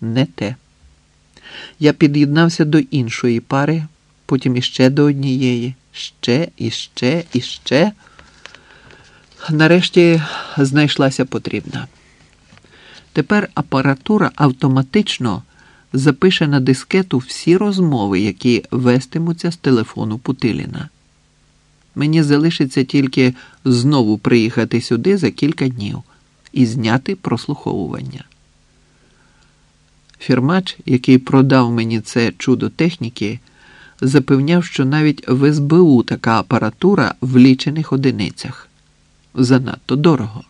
не те. Я під'єднався до іншої пари, потім іще до однієї, ще, і ще, і ще. Нарешті знайшлася потрібна. Тепер апаратура автоматично запише на дискету всі розмови, які вестимуться з телефону Путиліна. Мені залишиться тільки знову приїхати сюди за кілька днів і зняти прослуховування. Фірмач, який продав мені це чудо техніки, запевняв, що навіть в СБУ така апаратура в лічених одиницях занадто дорого.